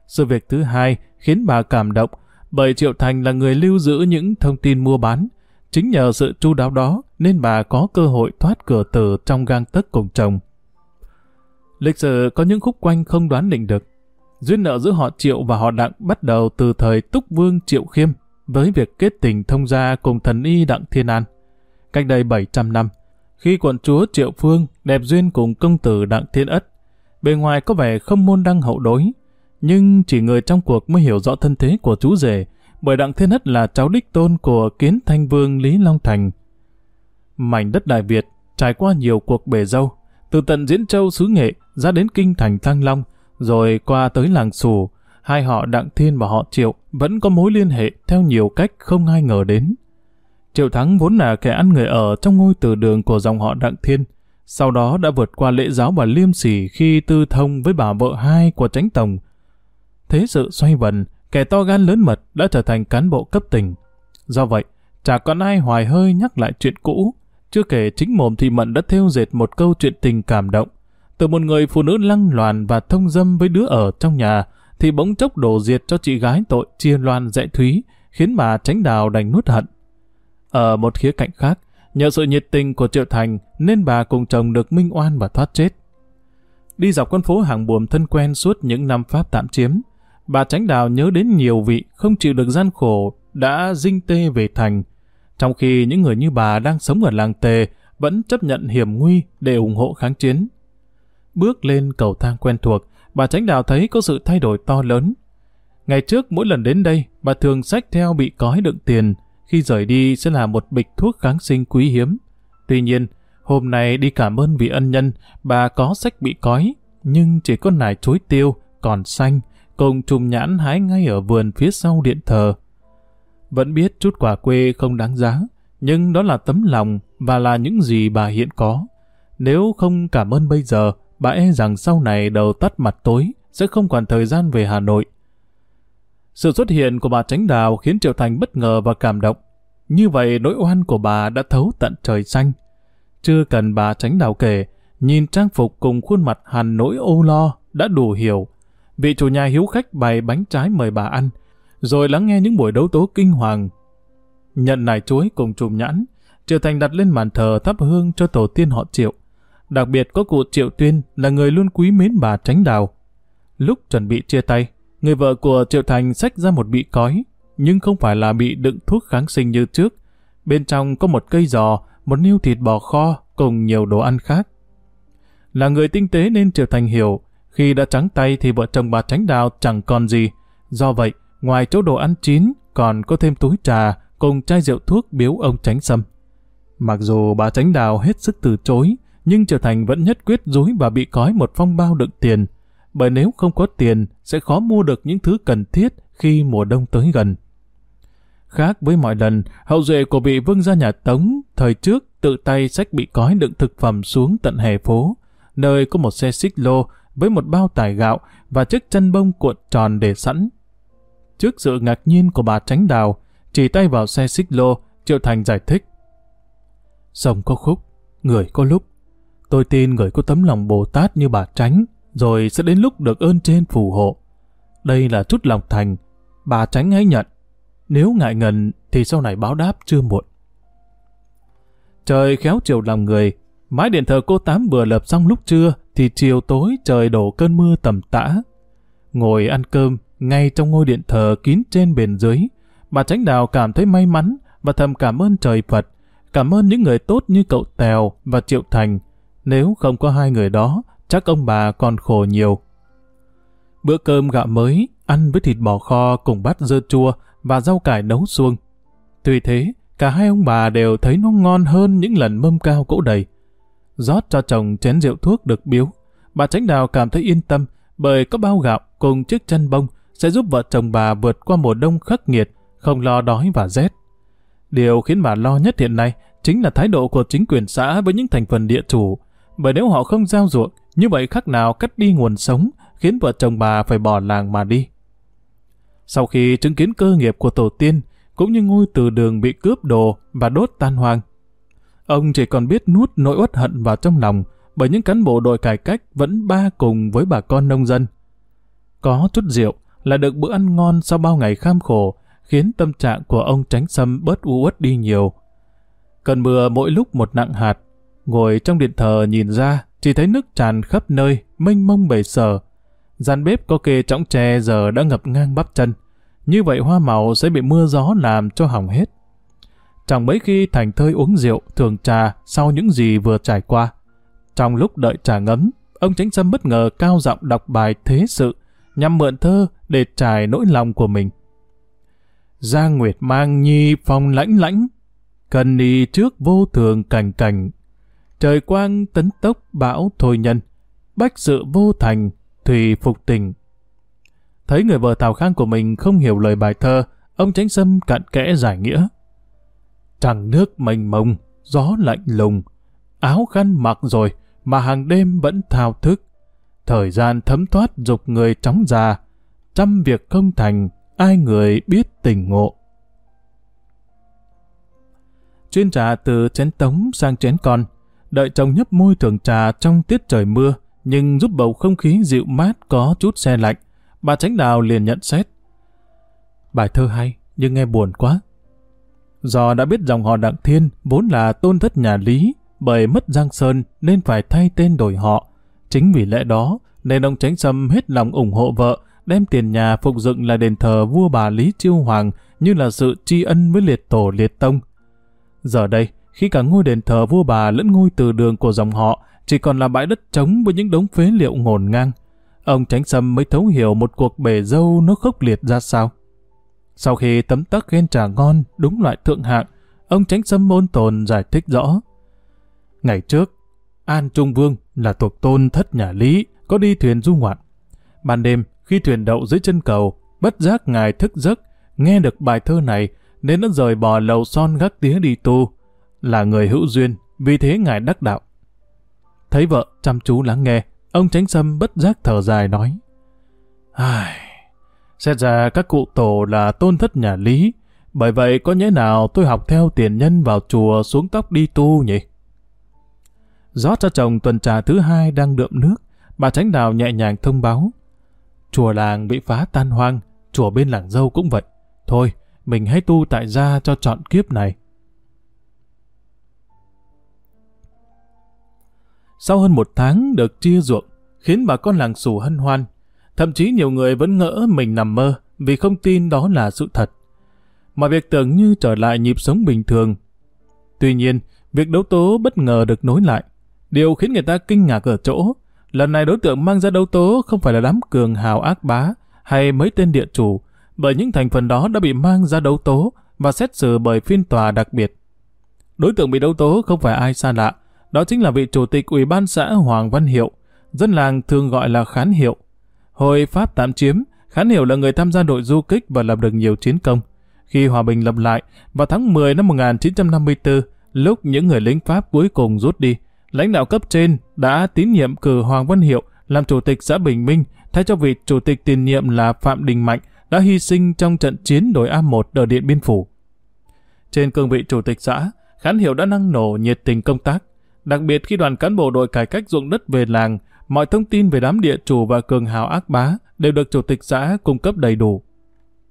Sự việc thứ hai khiến bà cảm động bởi Triệu Thành là người lưu giữ những thông tin mua bán. Chính nhờ sự chu đáo đó nên bà có cơ hội thoát cửa tử trong gang tấc cùng chồng. Lịch sử có những khúc quanh không đoán định được. Duyên nợ giữa họ Triệu và họ Đặng bắt đầu từ thời Túc Vương Triệu Khiêm với việc kết tình thông gia cùng thần y Đặng Thiên An. Cách đây 700 năm, khi quận chúa Triệu Phương đẹp duyên cùng công tử Đặng Thiên Ất, bề ngoài có vẻ không môn đăng hậu đối, nhưng chỉ người trong cuộc mới hiểu rõ thân thế của chú rể, bởi Đặng Thiên Hất là cháu đích tôn của kiến thanh vương Lý Long Thành. Mảnh đất Đại Việt trải qua nhiều cuộc bể dâu, từ tận Diễn Châu xứ Nghệ ra đến kinh thành Thăng Long, rồi qua tới làng Sù, hai họ Đặng Thiên và họ Triệu vẫn có mối liên hệ theo nhiều cách không ai ngờ đến. Triệu Thắng vốn là kẻ ăn người ở trong ngôi từ đường của dòng họ Đặng Thiên, sau đó đã vượt qua lễ giáo và liêm sỉ khi tư thông với bà vợ hai của tránh tổng. Thế sự xoay vần, kẻ to gan lớn mật đã trở thành cán bộ cấp tỉnh. Do vậy, chả còn ai hoài hơi nhắc lại chuyện cũ, chưa kể chính mồm thì mận đã theo dệt một câu chuyện tình cảm động. Từ một người phụ nữ lăng loàn và thông dâm với đứa ở trong nhà, thì bỗng chốc đổ diệt cho chị gái tội chia loan dạy thúy, khiến bà tránh đào đành nuốt hận. Ở một khía cạnh khác, nhờ sự nhiệt tình của Triệu Thành nên bà cùng chồng được minh oan và thoát chết. Đi dọc con phố hàng buồm thân quen suốt những năm Pháp tạm chiếm, bà tránh đào nhớ đến nhiều vị không chịu được gian khổ đã dinh tê về thành, trong khi những người như bà đang sống ở làng Tề vẫn chấp nhận hiểm nguy để ủng hộ kháng chiến. Bước lên cầu thang quen thuộc, bà Tránh Đào thấy có sự thay đổi to lớn. Ngày trước mỗi lần đến đây, bà thường xách theo bị cói đựng tiền, khi rời đi sẽ là một bịch thuốc kháng sinh quý hiếm. Tuy nhiên, hôm nay đi cảm ơn vị ân nhân, bà có sách bị cói, nhưng chỉ có nải chuối tiêu, còn xanh, cùng trùm nhãn hái ngay ở vườn phía sau điện thờ. Vẫn biết chút quả quê không đáng giá, nhưng đó là tấm lòng và là những gì bà hiện có. Nếu không cảm ơn bây giờ, bà e rằng sau này đầu tắt mặt tối, sẽ không còn thời gian về Hà Nội. Sự xuất hiện của bà Tránh Đào khiến Triệu Thành bất ngờ và cảm động. Như vậy nỗi oan của bà đã thấu tận trời xanh. Chưa cần bà Tránh Đào kể, nhìn trang phục cùng khuôn mặt hàn nỗi âu lo đã đủ hiểu. Vị chủ nhà hiếu khách bày bánh trái mời bà ăn, rồi lắng nghe những buổi đấu tố kinh hoàng. Nhận nải chuối cùng chùm nhãn, Triệu Thành đặt lên bàn thờ thắp hương cho tổ tiên họ Triệu. Đặc biệt có cụ Triệu Tuyên là người luôn quý mến bà Tránh Đào. Lúc chuẩn bị chia tay, người vợ của Triệu Thành xách ra một bị cói, nhưng không phải là bị đựng thuốc kháng sinh như trước. Bên trong có một cây giò, một niêu thịt bò kho cùng nhiều đồ ăn khác. Là người tinh tế nên Triệu Thành hiểu, khi đã trắng tay thì vợ chồng bà Tránh Đào chẳng còn gì. Do vậy, ngoài chỗ đồ ăn chín, còn có thêm túi trà cùng chai rượu thuốc biếu ông Tránh Sâm. Mặc dù bà Tránh Đào hết sức từ chối, nhưng trở Thành vẫn nhất quyết dối và bị cói một phong bao đựng tiền, bởi nếu không có tiền sẽ khó mua được những thứ cần thiết khi mùa đông tới gần. Khác với mọi lần, hậu duệ của vị vương gia nhà Tống thời trước tự tay xách bị cói đựng thực phẩm xuống tận hè phố, nơi có một xe xích lô với một bao tải gạo và chiếc chân bông cuộn tròn để sẵn. Trước sự ngạc nhiên của bà Tránh Đào, chỉ tay vào xe xích lô, Triệu Thành giải thích. Sông có khúc, người có lúc, Tôi tin người có tấm lòng Bồ Tát như bà Tránh, rồi sẽ đến lúc được ơn trên phù hộ. Đây là chút lòng thành, bà Tránh hãy nhận. Nếu ngại ngần thì sau này báo đáp chưa muộn. Trời khéo chiều lòng người, mái điện thờ cô Tám vừa lập xong lúc trưa thì chiều tối trời đổ cơn mưa tầm tã. Ngồi ăn cơm ngay trong ngôi điện thờ kín trên bền dưới, bà Tránh Đào cảm thấy may mắn và thầm cảm ơn trời Phật, cảm ơn những người tốt như cậu Tèo và Triệu Thành nếu không có hai người đó, chắc ông bà còn khổ nhiều. Bữa cơm gạo mới, ăn với thịt bò kho cùng bát dưa chua và rau cải nấu xuông. Tuy thế, cả hai ông bà đều thấy nó ngon hơn những lần mâm cao cỗ đầy rót cho chồng chén rượu thuốc được biếu. Bà Tránh Đào cảm thấy yên tâm bởi có bao gạo cùng chiếc chân bông sẽ giúp vợ chồng bà vượt qua mùa đông khắc nghiệt, không lo đói và rét. Điều khiến bà lo nhất hiện nay chính là thái độ của chính quyền xã với những thành phần địa chủ, bởi nếu họ không giao ruộng, như vậy khác nào cắt đi nguồn sống, khiến vợ chồng bà phải bỏ làng mà đi. Sau khi chứng kiến cơ nghiệp của tổ tiên, cũng như ngôi từ đường bị cướp đồ và đốt tan hoang. Ông chỉ còn biết nuốt nỗi uất hận vào trong lòng bởi những cán bộ đội cải cách vẫn ba cùng với bà con nông dân. Có chút rượu là được bữa ăn ngon sau bao ngày kham khổ, khiến tâm trạng của ông tránh xâm bớt u uất đi nhiều. Cơn mưa mỗi lúc một nặng hạt, ngồi trong điện thờ nhìn ra, chỉ thấy nước tràn khắp nơi, mênh mông bể sờ Gian bếp có kê trọng tre giờ đã ngập ngang bắp chân. Như vậy hoa màu sẽ bị mưa gió làm cho hỏng hết. Chẳng mấy khi thành thơi uống rượu, thường trà sau những gì vừa trải qua. Trong lúc đợi trà ngấm, ông Tránh Sâm bất ngờ cao giọng đọc bài Thế sự, nhằm mượn thơ để trải nỗi lòng của mình. Giang Nguyệt mang nhi phong lãnh lãnh, cần đi trước vô thường cảnh cảnh. Trời quang tấn tốc bão thôi nhân, bách sự vô thành, thùy phục tình. Thấy người vợ Thảo Khang của mình không hiểu lời bài thơ, ông Tránh Sâm cặn kẽ giải nghĩa. Trăng nước mênh mông, gió lạnh lùng, áo khăn mặc rồi mà hàng đêm vẫn thao thức. Thời gian thấm thoát dục người chóng già, trăm việc không thành, ai người biết tình ngộ. Chuyên trà từ chén tống sang chén con, đợi chồng nhấp môi thường trà trong tiết trời mưa, nhưng giúp bầu không khí dịu mát có chút xe lạnh. Bà Tránh Đào liền nhận xét. Bài thơ hay, nhưng nghe buồn quá. Do đã biết dòng họ Đặng Thiên vốn là tôn thất nhà Lý, bởi mất Giang Sơn nên phải thay tên đổi họ. Chính vì lẽ đó, nên ông Tránh Sâm hết lòng ủng hộ vợ, đem tiền nhà phục dựng là đền thờ vua bà Lý Chiêu Hoàng như là sự tri ân với liệt tổ liệt tông. Giờ đây, khi cả ngôi đền thờ vua bà lẫn ngôi từ đường của dòng họ chỉ còn là bãi đất trống với những đống phế liệu ngổn ngang, ông Tránh Sâm mới thấu hiểu một cuộc bể dâu nó khốc liệt ra sao. Sau khi tấm tắc khen trà ngon, đúng loại thượng hạng, ông Tránh Sâm môn tồn giải thích rõ. Ngày trước, An Trung Vương là thuộc tôn thất nhà Lý, có đi thuyền du ngoạn. Ban đêm, khi thuyền đậu dưới chân cầu, bất giác ngài thức giấc, nghe được bài thơ này, nên đã rời bỏ lầu son gác tía đi tu. Là người hữu duyên, vì thế ngài đắc đạo. Thấy vợ chăm chú lắng nghe, ông Tránh Sâm bất giác thở dài nói. Ai... Xét ra các cụ tổ là tôn thất nhà Lý, bởi vậy có nhẽ nào tôi học theo tiền nhân vào chùa xuống tóc đi tu nhỉ? rót cho chồng tuần trà thứ hai đang đượm nước, bà Tránh Đào nhẹ nhàng thông báo. Chùa làng bị phá tan hoang, chùa bên làng dâu cũng vậy. Thôi, mình hãy tu tại gia cho chọn kiếp này. Sau hơn một tháng được chia ruộng, khiến bà con làng xù hân hoan. Thậm chí nhiều người vẫn ngỡ mình nằm mơ vì không tin đó là sự thật. Mọi việc tưởng như trở lại nhịp sống bình thường. Tuy nhiên, việc đấu tố bất ngờ được nối lại. Điều khiến người ta kinh ngạc ở chỗ, lần này đối tượng mang ra đấu tố không phải là đám cường hào ác bá hay mấy tên địa chủ, bởi những thành phần đó đã bị mang ra đấu tố và xét xử bởi phiên tòa đặc biệt. Đối tượng bị đấu tố không phải ai xa lạ, đó chính là vị chủ tịch ủy ban xã Hoàng Văn Hiệu, dân làng thường gọi là Khán Hiệu. Hồi Pháp tạm chiếm, Khán hiểu là người tham gia đội du kích và lập được nhiều chiến công. Khi hòa bình lập lại, vào tháng 10 năm 1954, lúc những người lính Pháp cuối cùng rút đi, lãnh đạo cấp trên đã tín nhiệm cử Hoàng Văn Hiệu làm chủ tịch xã Bình Minh thay cho vị chủ tịch tiền nhiệm là Phạm Đình Mạnh đã hy sinh trong trận chiến đồi A1 ở Điện Biên Phủ. Trên cương vị chủ tịch xã, Khán hiểu đã năng nổ nhiệt tình công tác. Đặc biệt khi đoàn cán bộ đội cải cách ruộng đất về làng, mọi thông tin về đám địa chủ và cường hào ác bá đều được chủ tịch xã cung cấp đầy đủ.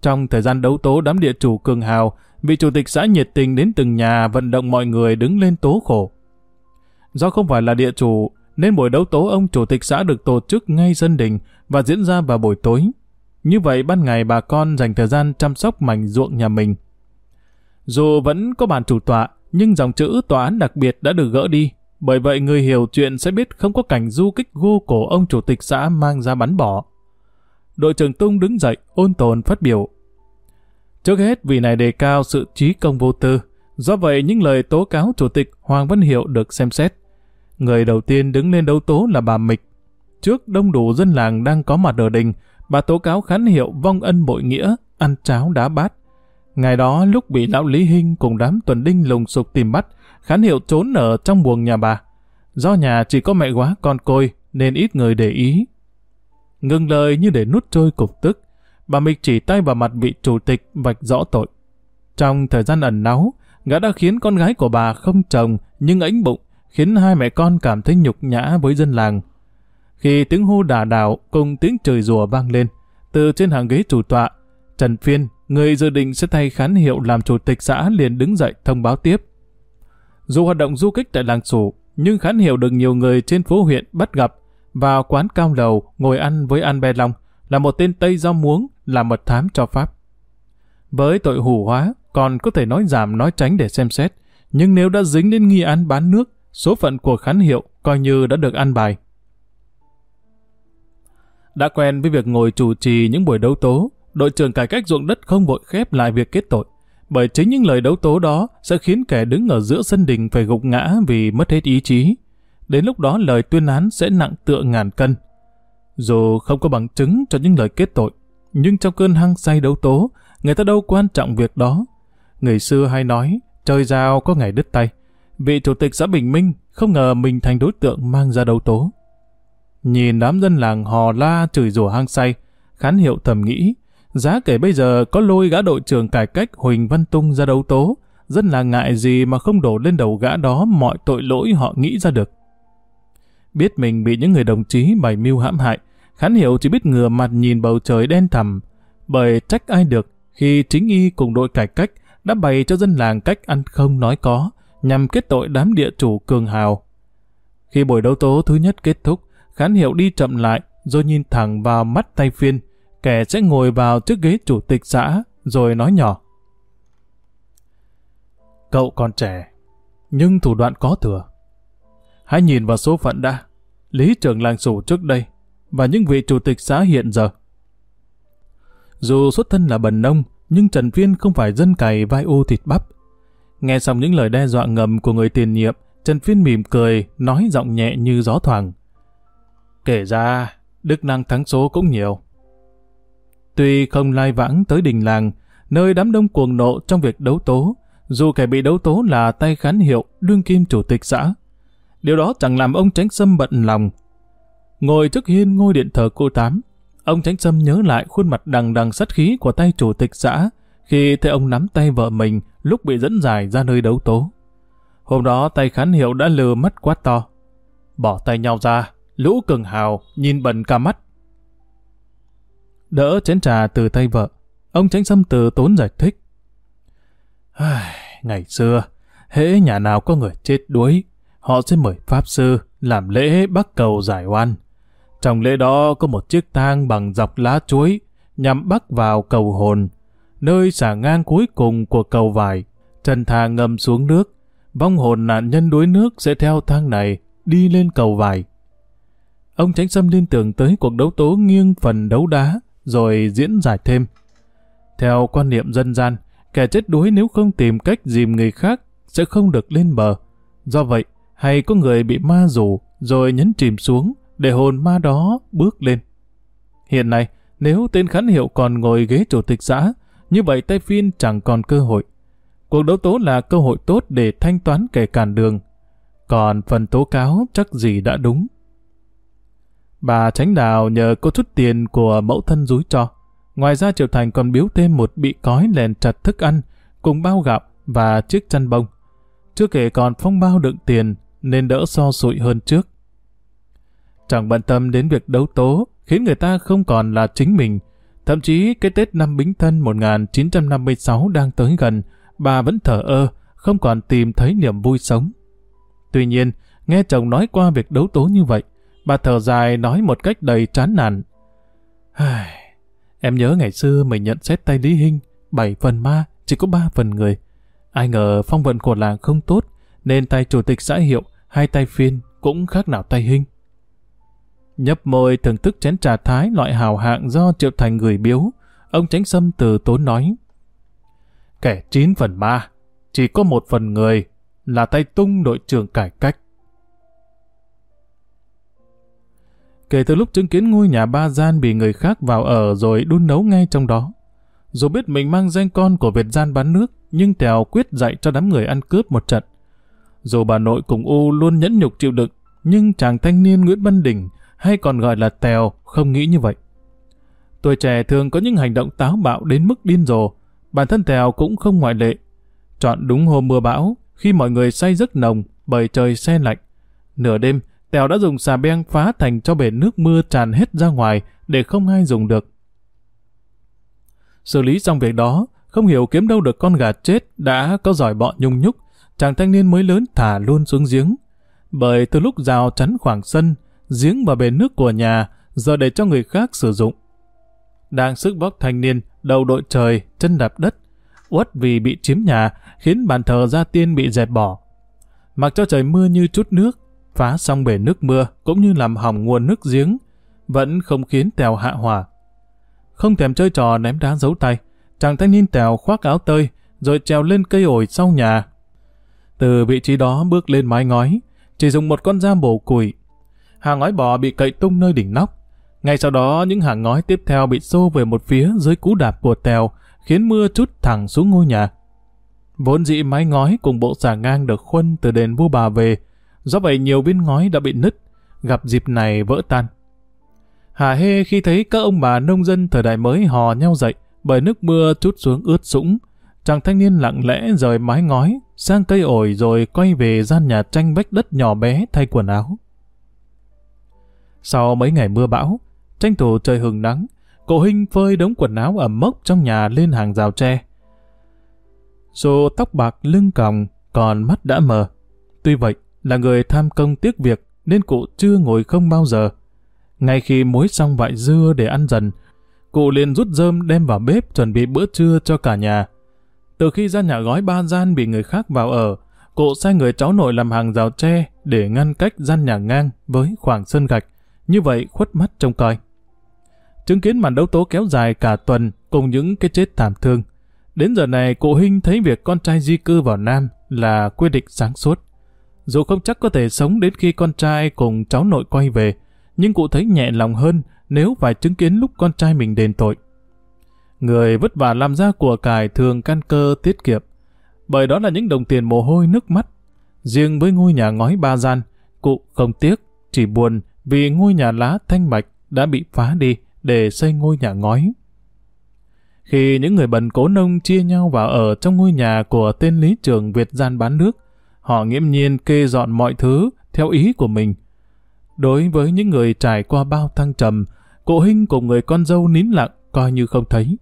Trong thời gian đấu tố đám địa chủ cường hào, vị chủ tịch xã nhiệt tình đến từng nhà vận động mọi người đứng lên tố khổ. Do không phải là địa chủ, nên buổi đấu tố ông chủ tịch xã được tổ chức ngay dân đình và diễn ra vào buổi tối. Như vậy ban ngày bà con dành thời gian chăm sóc mảnh ruộng nhà mình. Dù vẫn có bàn chủ tọa, nhưng dòng chữ tòa án đặc biệt đã được gỡ đi. Bởi vậy người hiểu chuyện sẽ biết không có cảnh du kích gô cổ ông chủ tịch xã mang ra bắn bỏ. Đội trưởng Tung đứng dậy, ôn tồn phát biểu. Trước hết vì này đề cao sự trí công vô tư. Do vậy những lời tố cáo chủ tịch Hoàng Văn Hiệu được xem xét. Người đầu tiên đứng lên đấu tố là bà Mịch. Trước đông đủ dân làng đang có mặt ở đình, bà tố cáo khán hiệu vong ân bội nghĩa, ăn cháo đá bát. Ngày đó lúc bị lão Lý Hinh cùng đám tuần đinh lùng sục tìm bắt, khán hiệu trốn ở trong buồng nhà bà. Do nhà chỉ có mẹ quá con côi nên ít người để ý. Ngừng lời như để nút trôi cục tức, bà Mịch chỉ tay vào mặt vị chủ tịch vạch rõ tội. Trong thời gian ẩn náu, gã đã khiến con gái của bà không chồng nhưng ánh bụng, khiến hai mẹ con cảm thấy nhục nhã với dân làng. Khi tiếng hô đà đảo cùng tiếng trời rùa vang lên, từ trên hàng ghế chủ tọa, Trần Phiên, người dự định sẽ thay khán hiệu làm chủ tịch xã liền đứng dậy thông báo tiếp. Dù hoạt động du kích tại làng sủ, nhưng khán hiệu được nhiều người trên phố huyện bắt gặp vào quán cao lầu ngồi ăn với An Be Long là một tên Tây do muống làm mật thám cho Pháp. Với tội hủ hóa, còn có thể nói giảm nói tránh để xem xét, nhưng nếu đã dính đến nghi án bán nước, số phận của khán hiệu coi như đã được ăn bài. Đã quen với việc ngồi chủ trì những buổi đấu tố, đội trưởng cải cách ruộng đất không vội khép lại việc kết tội, bởi chính những lời đấu tố đó sẽ khiến kẻ đứng ở giữa sân đình phải gục ngã vì mất hết ý chí. Đến lúc đó lời tuyên án sẽ nặng tựa ngàn cân. Dù không có bằng chứng cho những lời kết tội, nhưng trong cơn hăng say đấu tố, người ta đâu quan trọng việc đó. Người xưa hay nói, trời giao có ngày đứt tay. Vị chủ tịch xã Bình Minh không ngờ mình thành đối tượng mang ra đấu tố. Nhìn đám dân làng hò la chửi rủa hăng say, khán hiệu thầm nghĩ, giá kể bây giờ có lôi gã đội trưởng cải cách Huỳnh Văn Tung ra đấu tố, dân làng ngại gì mà không đổ lên đầu gã đó mọi tội lỗi họ nghĩ ra được. Biết mình bị những người đồng chí bày mưu hãm hại, khán hiệu chỉ biết ngừa mặt nhìn bầu trời đen thẳm, bởi trách ai được khi chính y cùng đội cải cách đã bày cho dân làng cách ăn không nói có, nhằm kết tội đám địa chủ cường hào. Khi buổi đấu tố thứ nhất kết thúc, Khán hiệu đi chậm lại, rồi nhìn thẳng vào mắt tay phiên. Kẻ sẽ ngồi vào trước ghế chủ tịch xã, rồi nói nhỏ. Cậu còn trẻ, nhưng thủ đoạn có thừa. Hãy nhìn vào số phận đã. Lý trưởng làng sủ trước đây, và những vị chủ tịch xã hiện giờ. Dù xuất thân là bần nông, nhưng Trần Phiên không phải dân cày vai u thịt bắp. Nghe xong những lời đe dọa ngầm của người tiền nhiệm, Trần Phiên mỉm cười, nói giọng nhẹ như gió thoảng. Kể ra, đức năng thắng số cũng nhiều. Tuy không lai vãng tới đình làng, nơi đám đông cuồng nộ trong việc đấu tố, dù kẻ bị đấu tố là tay khán hiệu đương kim chủ tịch xã. Điều đó chẳng làm ông Tránh Sâm bận lòng. Ngồi trước hiên ngôi điện thờ cô Tám, ông Tránh Sâm nhớ lại khuôn mặt đằng đằng sắt khí của tay chủ tịch xã khi thấy ông nắm tay vợ mình lúc bị dẫn giải ra nơi đấu tố. Hôm đó tay khán hiệu đã lừa mắt quá to. Bỏ tay nhau ra, Lũ cường hào nhìn bẩn cả mắt. Đỡ chén trà từ tay vợ, ông tránh xâm từ tốn giải thích. Ngày xưa, hễ nhà nào có người chết đuối, họ sẽ mời Pháp Sư làm lễ bắt cầu giải oan. Trong lễ đó có một chiếc thang bằng dọc lá chuối nhằm bắt vào cầu hồn, nơi xả ngang cuối cùng của cầu vải. Trần thang ngầm xuống nước, vong hồn nạn nhân đuối nước sẽ theo thang này đi lên cầu vải. Ông Tránh Sâm liên tưởng tới cuộc đấu tố nghiêng phần đấu đá, rồi diễn giải thêm. Theo quan niệm dân gian, kẻ chết đuối nếu không tìm cách dìm người khác sẽ không được lên bờ. Do vậy, hay có người bị ma rủ rồi nhấn chìm xuống để hồn ma đó bước lên. Hiện nay, nếu tên khán hiệu còn ngồi ghế chủ tịch xã, như vậy tay phiên chẳng còn cơ hội. Cuộc đấu tố là cơ hội tốt để thanh toán kẻ cản đường. Còn phần tố cáo chắc gì đã đúng. Bà Tránh Đào nhờ có chút tiền của mẫu thân rúi cho. Ngoài ra Triệu Thành còn biếu thêm một bị cói lèn chặt thức ăn, cùng bao gạo và chiếc chăn bông. Chưa kể còn phong bao đựng tiền, nên đỡ so sụi hơn trước. Chẳng bận tâm đến việc đấu tố, khiến người ta không còn là chính mình. Thậm chí cái Tết năm Bính Thân 1956 đang tới gần, bà vẫn thở ơ, không còn tìm thấy niềm vui sống. Tuy nhiên, nghe chồng nói qua việc đấu tố như vậy, Bà thở dài nói một cách đầy chán nản. em nhớ ngày xưa mình nhận xét tay Lý Hinh, bảy phần ma, chỉ có ba phần người. Ai ngờ phong vận của làng không tốt, nên tay chủ tịch xã hiệu, hai tay phiên cũng khác nào tay Hinh. Nhấp môi thưởng thức chén trà thái loại hào hạng do Triệu Thành gửi biếu, ông Tránh Sâm từ tốn nói. Kẻ chín phần ma, chỉ có một phần người, là tay tung đội trưởng cải cách. Kể từ lúc chứng kiến ngôi nhà ba gian bị người khác vào ở rồi đun nấu ngay trong đó. Dù biết mình mang danh con của Việt gian bán nước, nhưng Tèo quyết dạy cho đám người ăn cướp một trận. Dù bà nội cùng U luôn nhẫn nhục chịu đựng, nhưng chàng thanh niên Nguyễn Văn Đình, hay còn gọi là Tèo, không nghĩ như vậy. Tuổi trẻ thường có những hành động táo bạo đến mức điên rồ, Bản thân Tèo cũng không ngoại lệ. Chọn đúng hôm mưa bão, khi mọi người say giấc nồng bởi trời xe lạnh. Nửa đêm, Tèo đã dùng xà beng phá thành cho bể nước mưa tràn hết ra ngoài để không ai dùng được. Xử lý xong việc đó, không hiểu kiếm đâu được con gà chết đã có giỏi bọ nhung nhúc, chàng thanh niên mới lớn thả luôn xuống giếng. Bởi từ lúc rào chắn khoảng sân, giếng và bể nước của nhà giờ để cho người khác sử dụng. Đang sức bóc thanh niên, đầu đội trời, chân đạp đất, uất vì bị chiếm nhà, khiến bàn thờ gia tiên bị dẹp bỏ. Mặc cho trời mưa như chút nước, phá xong bể nước mưa cũng như làm hỏng nguồn nước giếng, vẫn không khiến tèo hạ hỏa. Không thèm chơi trò ném đá giấu tay, chàng thanh niên tèo khoác áo tơi, rồi trèo lên cây ổi sau nhà. Từ vị trí đó bước lên mái ngói, chỉ dùng một con dao bổ củi. Hàng ngói bò bị cậy tung nơi đỉnh nóc. Ngay sau đó, những hàng ngói tiếp theo bị xô về một phía dưới cú đạp của tèo, khiến mưa chút thẳng xuống ngôi nhà. Vốn dĩ mái ngói cùng bộ xà ngang được khuân từ đền vua bà về, do vậy nhiều viên ngói đã bị nứt, gặp dịp này vỡ tan. Hà hê khi thấy các ông bà nông dân thời đại mới hò nhau dậy bởi nước mưa chút xuống ướt sũng, chàng thanh niên lặng lẽ rời mái ngói sang cây ổi rồi quay về gian nhà tranh vách đất nhỏ bé thay quần áo. Sau mấy ngày mưa bão, tranh thủ trời hừng nắng, Cổ Hinh phơi đống quần áo ẩm mốc trong nhà lên hàng rào tre. Dù tóc bạc lưng còng, còn mắt đã mờ. Tuy vậy, là người tham công tiếc việc, nên cụ chưa ngồi không bao giờ. Ngay khi muối xong vại dưa để ăn dần, cụ liền rút rơm đem vào bếp chuẩn bị bữa trưa cho cả nhà. Từ khi gian nhà gói ba gian bị người khác vào ở, cụ sai người cháu nội làm hàng rào tre để ngăn cách gian nhà ngang với khoảng sân gạch, như vậy khuất mắt trông coi chứng kiến màn đấu tố kéo dài cả tuần cùng những cái chết thảm thương. Đến giờ này, cụ Hinh thấy việc con trai di cư vào Nam là quyết định sáng suốt. Dù không chắc có thể sống đến khi con trai cùng cháu nội quay về, nhưng cụ thấy nhẹ lòng hơn nếu phải chứng kiến lúc con trai mình đền tội. Người vất vả làm ra của cải thường căn cơ tiết kiệm, bởi đó là những đồng tiền mồ hôi nước mắt. Riêng với ngôi nhà ngói ba gian, cụ không tiếc, chỉ buồn vì ngôi nhà lá thanh mạch đã bị phá đi để xây ngôi nhà ngói. Khi những người bần cố nông chia nhau vào ở trong ngôi nhà của tên lý trưởng Việt gian bán nước, họ nghiễm nhiên kê dọn mọi thứ theo ý của mình. Đối với những người trải qua bao thăng trầm, cụ Hinh cùng người con dâu nín lặng coi như không thấy.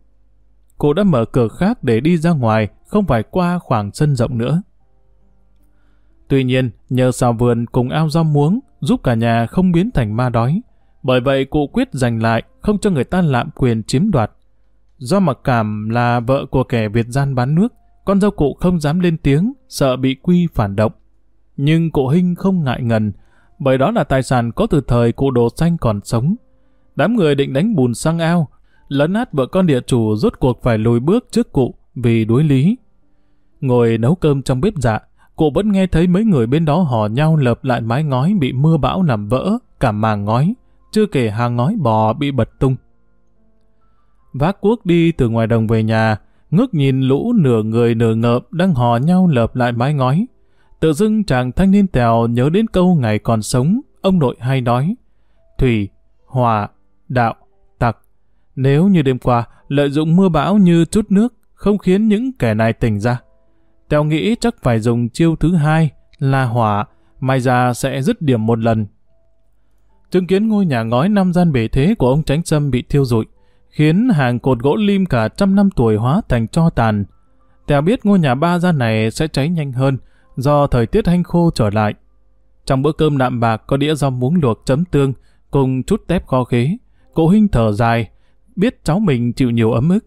cô đã mở cửa khác để đi ra ngoài, không phải qua khoảng sân rộng nữa. Tuy nhiên, nhờ xào vườn cùng ao rau muống, giúp cả nhà không biến thành ma đói. Bởi vậy cụ quyết giành lại, không cho người ta lạm quyền chiếm đoạt. Do mặc cảm là vợ của kẻ Việt gian bán nước, con dâu cụ không dám lên tiếng, sợ bị quy phản động. Nhưng cụ Hinh không ngại ngần, bởi đó là tài sản có từ thời cụ đồ xanh còn sống. Đám người định đánh bùn sang ao, lấn át vợ con địa chủ rốt cuộc phải lùi bước trước cụ vì đối lý. Ngồi nấu cơm trong bếp dạ, cụ vẫn nghe thấy mấy người bên đó hò nhau lợp lại mái ngói bị mưa bão làm vỡ, cả màng ngói chưa kể hàng ngói bò bị bật tung. Vác cuốc đi từ ngoài đồng về nhà, ngước nhìn lũ nửa người nửa ngợp đang hò nhau lợp lại mái ngói. Tự dưng chàng thanh niên tèo nhớ đến câu ngày còn sống, ông nội hay nói. Thủy, hòa, đạo, tặc. Nếu như đêm qua, lợi dụng mưa bão như chút nước, không khiến những kẻ này tỉnh ra. Tèo nghĩ chắc phải dùng chiêu thứ hai là hỏa, mai ra sẽ dứt điểm một lần chứng kiến ngôi nhà ngói năm gian bể thế của ông Tránh Sâm bị thiêu rụi, khiến hàng cột gỗ lim cả trăm năm tuổi hóa thành cho tàn. Tèo biết ngôi nhà ba gian này sẽ cháy nhanh hơn do thời tiết hanh khô trở lại. Trong bữa cơm đạm bạc có đĩa rau muống luộc chấm tương cùng chút tép kho khế, cô Hinh thở dài, biết cháu mình chịu nhiều ấm ức.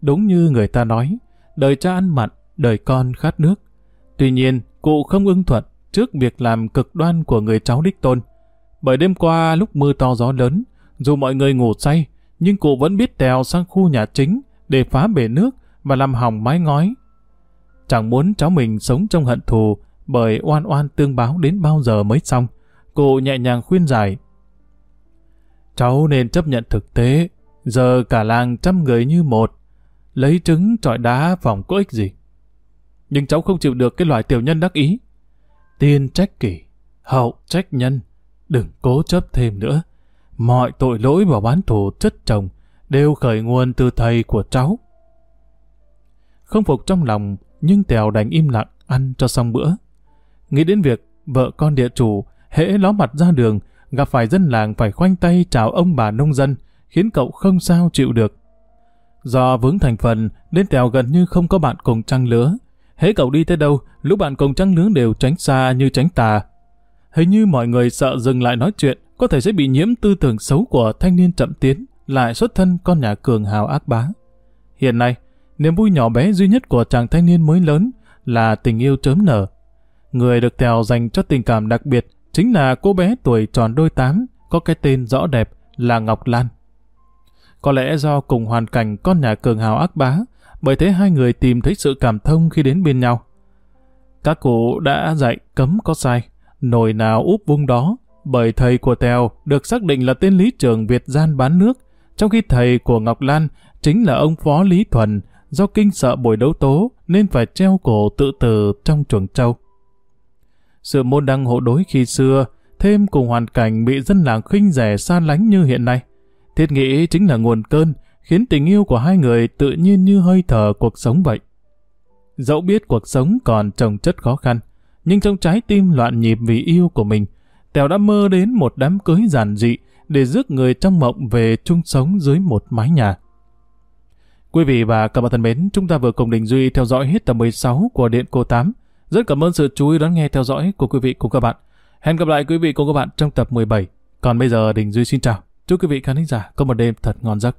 Đúng như người ta nói, đời cha ăn mặn, đời con khát nước. Tuy nhiên, cụ không ưng thuận trước việc làm cực đoan của người cháu đích tôn. Bởi đêm qua lúc mưa to gió lớn, dù mọi người ngủ say, nhưng cụ vẫn biết tèo sang khu nhà chính để phá bể nước và làm hỏng mái ngói. Chẳng muốn cháu mình sống trong hận thù bởi oan oan tương báo đến bao giờ mới xong. Cụ nhẹ nhàng khuyên giải. Cháu nên chấp nhận thực tế, giờ cả làng trăm người như một, lấy trứng trọi đá phòng có ích gì. Nhưng cháu không chịu được cái loại tiểu nhân đắc ý. Tiên trách kỷ, hậu trách nhân, Đừng cố chấp thêm nữa. Mọi tội lỗi và bán thù chất chồng đều khởi nguồn từ thầy của cháu. không phục trong lòng, nhưng Tèo đành im lặng, ăn cho xong bữa. Nghĩ đến việc vợ con địa chủ, hễ ló mặt ra đường, gặp phải dân làng phải khoanh tay chào ông bà nông dân, khiến cậu không sao chịu được. Do vướng thành phần, nên Tèo gần như không có bạn cùng trăng lứa. Hễ cậu đi tới đâu, lúc bạn cùng trăng lứa đều tránh xa như tránh tà. Hình như mọi người sợ dừng lại nói chuyện, có thể sẽ bị nhiễm tư tưởng xấu của thanh niên chậm tiến, lại xuất thân con nhà cường hào ác bá. Hiện nay, niềm vui nhỏ bé duy nhất của chàng thanh niên mới lớn là tình yêu chớm nở. Người được Tèo dành cho tình cảm đặc biệt chính là cô bé tuổi tròn đôi tám, có cái tên rõ đẹp là Ngọc Lan. Có lẽ do cùng hoàn cảnh con nhà cường hào ác bá, bởi thế hai người tìm thấy sự cảm thông khi đến bên nhau. Các cụ đã dạy cấm có sai, nồi nào úp vung đó, bởi thầy của Tèo được xác định là tên lý trường Việt gian bán nước, trong khi thầy của Ngọc Lan chính là ông Phó Lý Thuần, do kinh sợ buổi đấu tố nên phải treo cổ tự tử trong chuồng trâu. Sự môn đăng hộ đối khi xưa, thêm cùng hoàn cảnh bị dân làng khinh rẻ xa lánh như hiện nay. Thiết nghĩ chính là nguồn cơn, khiến tình yêu của hai người tự nhiên như hơi thở cuộc sống vậy. Dẫu biết cuộc sống còn trồng chất khó khăn, nhưng trong trái tim loạn nhịp vì yêu của mình, Tèo đã mơ đến một đám cưới giản dị để rước người trong mộng về chung sống dưới một mái nhà. Quý vị và các bạn thân mến, chúng ta vừa cùng Đình Duy theo dõi hết tập 16 của Điện Cô 8. Rất cảm ơn sự chú ý đón nghe theo dõi của quý vị cùng các bạn. Hẹn gặp lại quý vị cùng các bạn trong tập 17. Còn bây giờ Đình Duy xin chào. Chúc quý vị khán giả có một đêm thật ngon giấc.